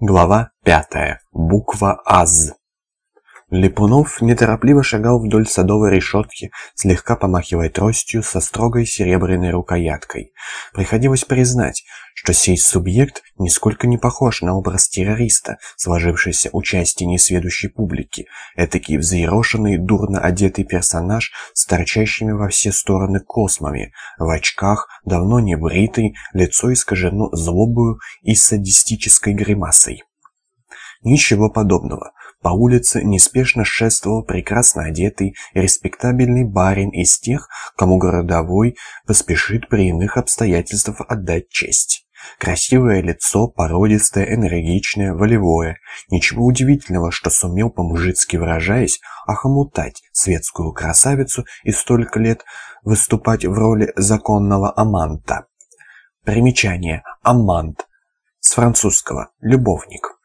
Глава пятая. Буква АЗ. Липунов неторопливо шагал вдоль садовой решетки, слегка помахивая тростью со строгой серебряной рукояткой. Приходилось признать, что сей субъект нисколько не похож на образ террориста, сложившийся у части несведущей публики, этакий взъерошенный, дурно одетый персонаж с торчащими во все стороны космами, в очках, давно не бритый, лицо искажено злобою и садистической гримасой. Ничего подобного. По улице неспешно шествовал прекрасно одетый, респектабельный барин из тех, кому городовой поспешит при иных обстоятельствах отдать честь. Красивое лицо, породистое, энергичное, волевое. Ничего удивительного, что сумел по-мужицки выражаясь, охомутать светскую красавицу и столько лет выступать в роли законного аманта. Примечание. Амант. С французского. Любовник.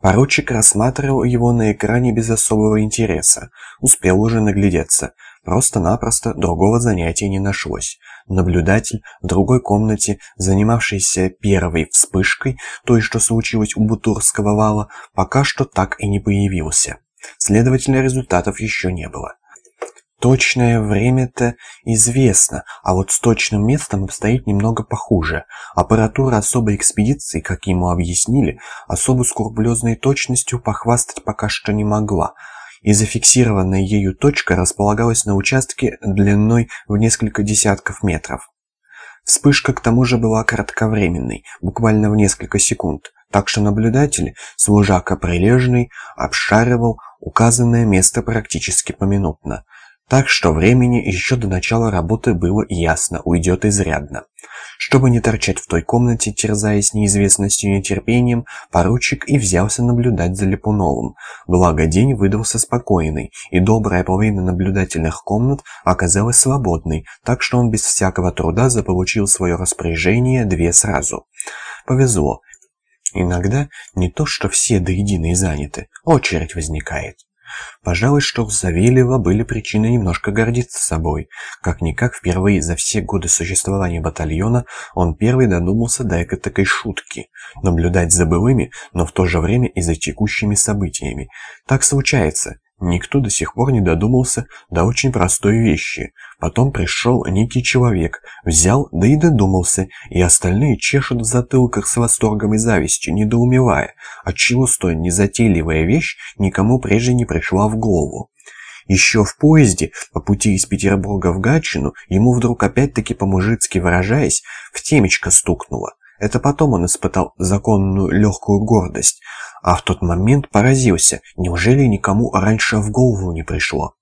Поручик рассматривал его на экране без особого интереса. Успел уже наглядеться. Просто-напросто другого занятия не нашлось. Наблюдатель в другой комнате, занимавшийся первой вспышкой, той, что случилось у Бутурского вала, пока что так и не появился. Следовательно, результатов еще не было. Точное время-то известно, а вот с точным местом обстоит немного похуже. Аппаратура особой экспедиции, как ему объяснили, особо скрупулезной точностью похвастать пока что не могла. И зафиксированная ею точка располагалась на участке длиной в несколько десятков метров. Вспышка к тому же была кратковременной, буквально в несколько секунд, так что наблюдатель, служака прилежный, обшаривал указанное место практически поминутно. Так что времени еще до начала работы было ясно, уйдет изрядно. Чтобы не торчать в той комнате, терзаясь неизвестностью и нетерпением, поручик и взялся наблюдать за Липуновым. Благо день выдался спокойный, и добрая половина наблюдательных комнат оказалась свободной, так что он без всякого труда заполучил свое распоряжение две сразу. Повезло. Иногда не то, что все до единой заняты, очередь возникает. Пожалуй, что у Савельева были причины немножко гордиться собой. Как-никак, впервые за все годы существования батальона он первый додумался до такой шутки. Наблюдать за былыми, но в то же время и за текущими событиями. Так случается. Никто до сих пор не додумался до очень простой вещи. Потом пришел некий человек, взял, да и додумался, и остальные чешут в затылках с восторгом и завистью, недоумевая, отчего столь незатейливая вещь никому прежде не пришла в голову. Еще в поезде, по пути из Петербурга в Гатчину, ему вдруг опять-таки по-мужицки выражаясь, в темечко стукнуло. Это потом он испытал законную легкую гордость, а в тот момент поразился, неужели никому раньше в голову не пришло?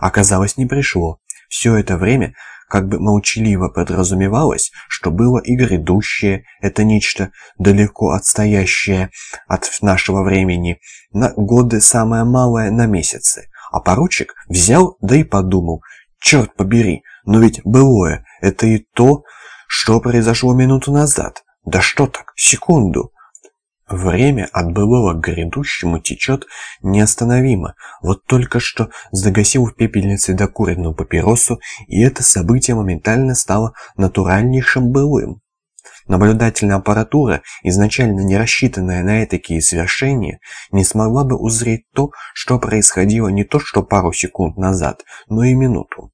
Оказалось, не пришло. Все это время как бы молчаливо подразумевалось, что было и грядущее, это нечто далеко отстоящее от нашего времени, на годы самое малое на месяцы. А поручик взял, да и подумал, черт побери, но ведь былое, это и то, что произошло минуту назад. Да что так, секунду. Время от былого к грядущему течет неостановимо. Вот только что загасил в пепельнице докуренную папиросу, и это событие моментально стало натуральнейшим былым. Наблюдательная аппаратура, изначально не рассчитанная на такие свершения, не смогла бы узреть то, что происходило не то что пару секунд назад, но и минуту.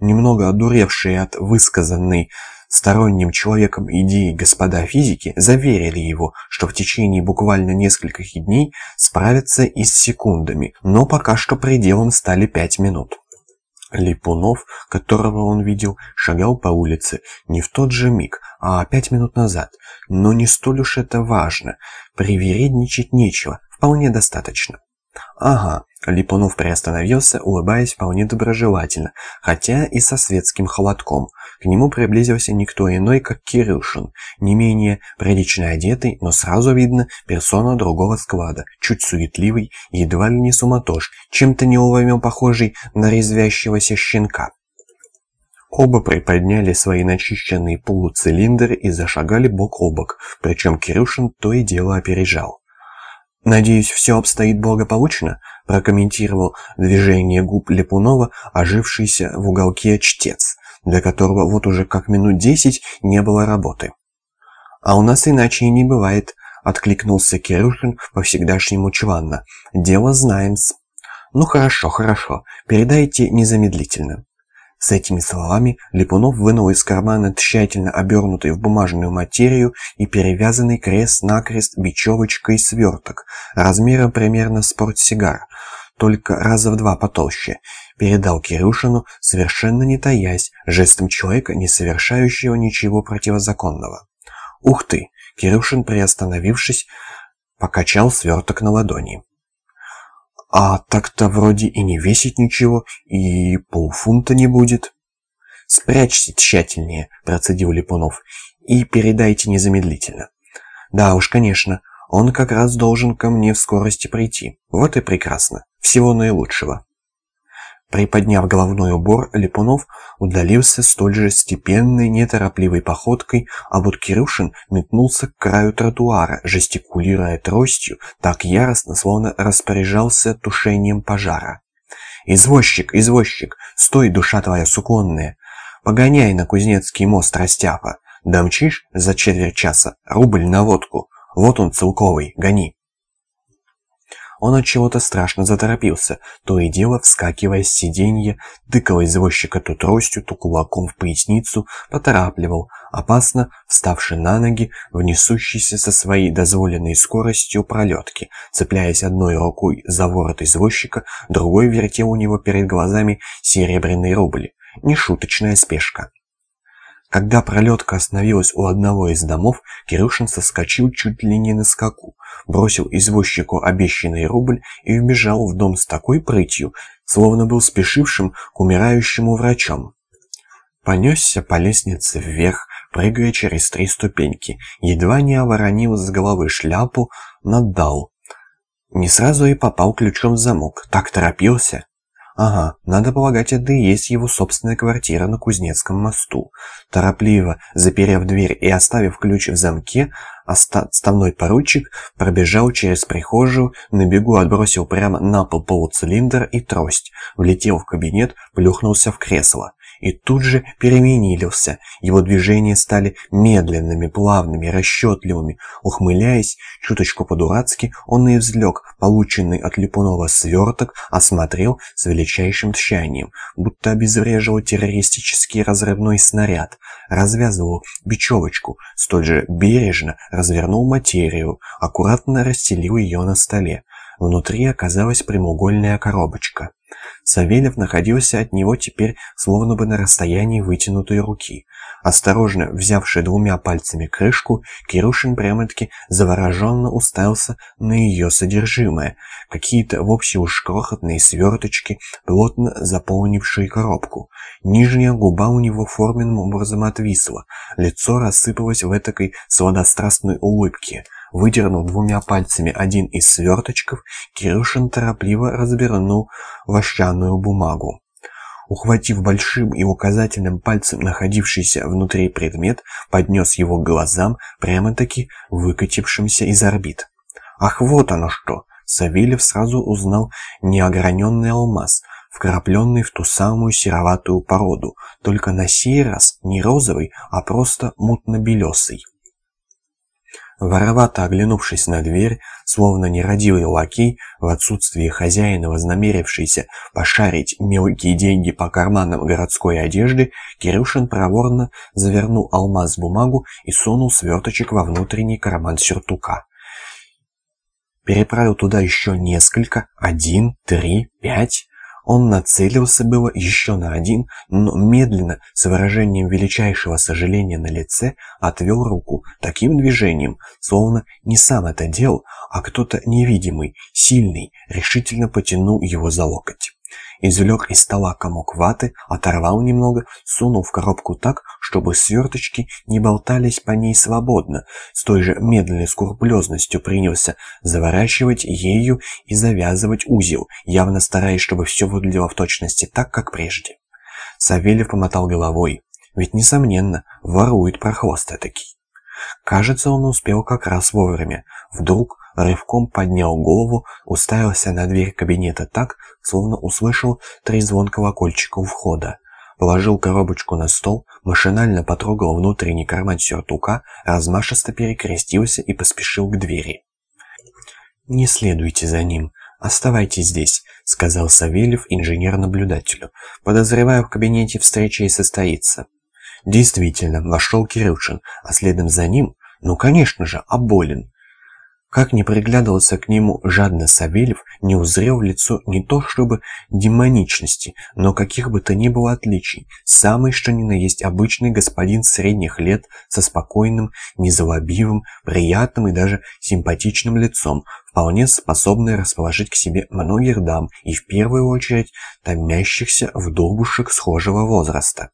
Немного одуревшие от высказанной Сторонним человеком идеи господа физики заверили его, что в течение буквально нескольких дней справятся и с секундами, но пока что пределом стали пять минут. Липунов, которого он видел, шагал по улице не в тот же миг, а пять минут назад. Но не столь уж это важно. Привередничать нечего, вполне достаточно. Ага, Липунов приостановился, улыбаясь вполне доброжелательно, хотя и со светским холодком. К нему приблизился никто иной, как Кирюшин, не менее прилично одетый, но сразу видно персона другого склада, чуть суетливый, едва ли не суматош, чем-то неуловимо похожий на резвящегося щенка. Оба приподняли свои начищенные полуцилиндры и зашагали бок о бок, причем Кирюшин то и дело опережал. «Надеюсь, все обстоит благополучно?» Прокомментировал движение губ Лепунова, ожившийся в уголке чтец, для которого вот уже как минут десять не было работы. «А у нас иначе и не бывает», — откликнулся Кирюшин по-всегдашнему чванно. «Дело знаем-с». «Ну хорошо, хорошо, передайте незамедлительно». С этими словами Липунов вынул из кармана тщательно обернутый в бумажную материю и перевязанный крест-накрест бечевочкой сверток, размером примерно с портсигар, только раза в два потолще, передал Кирюшину, совершенно не таясь, жестом человека, не совершающего ничего противозаконного. «Ух ты!» — Кирюшин, приостановившись, покачал сверток на ладони. А так-то вроде и не весит ничего, и полфунта не будет. Спрячьте тщательнее, процедил Липунов, и передайте незамедлительно. Да уж, конечно, он как раз должен ко мне в скорости прийти. Вот и прекрасно. Всего наилучшего. Приподняв головной убор, Липунов удалился столь же степенной, неторопливой походкой, а вот Кирюшин метнулся к краю тротуара, жестикулируя тростью, так яростно, словно распоряжался тушением пожара. «Извозчик, извозчик, стой, душа твоя суконная! Погоняй на Кузнецкий мост Растяпа! Домчишь за четверть часа, рубль на водку! Вот он, целковый, гони!» Он от чего-то страшно заторопился, то и дело вскакивая с сиденья, тыкал извозчика то тростью, то кулаком в поясницу, поторапливал, опасно вставший на ноги, внесущийся со своей дозволенной скоростью пролетки, цепляясь одной рукой за ворот извозчика, другой вертел у него перед глазами серебряный рубль. Нешуточная спешка. Когда пролетка остановилась у одного из домов, Кирюшин соскочил чуть ли не на скаку, бросил извозчику обещанный рубль и убежал в дом с такой прытью, словно был спешившим к умирающему врачом. Понесся по лестнице вверх, прыгая через три ступеньки, едва не оборонил с головы шляпу, наддал. Не сразу и попал ключом в замок, так торопился. Ага, надо полагать, это и есть его собственная квартира на Кузнецком мосту. Торопливо, заперев дверь и оставив ключ в замке, отставной поручик пробежал через прихожую, на бегу отбросил прямо на пол полуцилиндр и трость, влетел в кабинет, плюхнулся в кресло и тут же переменилился. Его движения стали медленными, плавными, расчетливыми. Ухмыляясь, чуточку по-дурацки, он и извлек полученный от Липунова сверток, осмотрел с величайшим тщанием, будто обезвреживал террористический разрывной снаряд, развязывал бечевочку, столь же бережно развернул материю, аккуратно расстелил ее на столе. Внутри оказалась прямоугольная коробочка. Савельев находился от него теперь словно бы на расстоянии вытянутой руки. Осторожно взявший двумя пальцами крышку, Кирюшин прямо-таки завороженно уставился на ее содержимое. Какие-то вовсе уж крохотные сверточки, плотно заполнившие коробку. Нижняя губа у него форменным образом отвисла, лицо рассыпалось в этакой сладострастной улыбке. Выдернув двумя пальцами один из сверточков, Кирюшин торопливо развернул вощаную бумагу. Ухватив большим и указательным пальцем находившийся внутри предмет, поднес его к глазам, прямо-таки выкатившимся из орбит. «Ах, вот оно что!» Савельев сразу узнал неограненный алмаз, вкрапленный в ту самую сероватую породу, только на сей раз не розовый, а просто мутно-белесый. Воровато оглянувшись на дверь, словно нерадивый лакей, в отсутствие хозяина, вознамерившийся пошарить мелкие деньги по карманам городской одежды, Кирюшин проворно завернул алмаз в бумагу и сунул сверточек во внутренний карман сюртука. Переправил туда еще несколько, один, три, пять. Он нацелился было еще на один, но медленно, с выражением величайшего сожаления на лице, отвел руку таким движением, словно не сам это делал, а кто-то невидимый, сильный, решительно потянул его за локоть. Извлек из стола комок ваты, оторвал немного, сунул в коробку так, чтобы сверточки не болтались по ней свободно, с той же медленной скрупулезностью принялся заворачивать ею и завязывать узел, явно стараясь, чтобы все выглядело в точности так, как прежде. Савельев помотал головой, ведь, несомненно, ворует прохвост этакий. Кажется, он успел как раз вовремя. Вдруг рывком поднял голову, уставился на дверь кабинета так, словно услышал трезвон колокольчика у входа. положил коробочку на стол, машинально потрогал внутренний карман сюртука, размашисто перекрестился и поспешил к двери. «Не следуйте за ним. Оставайтесь здесь», — сказал Савельев инженер-наблюдателю. «Подозреваю, в кабинете встреча и состоится». Действительно, вошел Кирюшин, а следом за ним, ну, конечно же, Аболин. Как ни приглядывался к нему жадно Савельев, не узрел в лицо не то чтобы демоничности, но каких бы то ни было отличий. Самый что ни на есть обычный господин средних лет со спокойным, незалобивым, приятным и даже симпатичным лицом, вполне способный расположить к себе многих дам и в первую очередь томящихся в вдовушек схожего возраста.